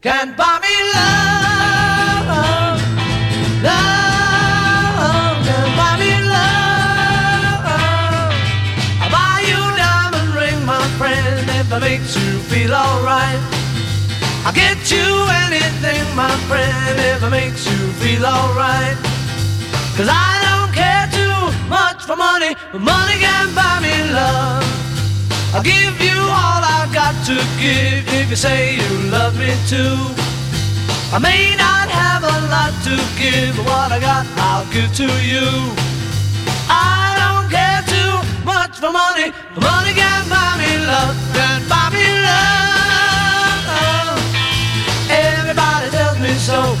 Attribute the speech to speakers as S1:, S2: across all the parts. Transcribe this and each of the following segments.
S1: Can buy me love, love, can buy me love. I'll buy you a diamond ring, my friend, if it makes you feel alright. I'll get you anything, my friend, if it makes you feel alright. Cause I don't care too much for money, but money can buy me love. I'll give you to give if you say you love me too. I may not have a lot to give, but what I got I'll give to you. I don't care too much for money, money can buy me love, can buy me love. Everybody tells me so,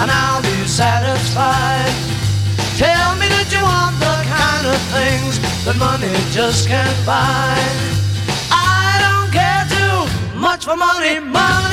S1: And I'll be satisfied. Tell me that you want the kind of things that money just can't buy. I don't care too much for money. Money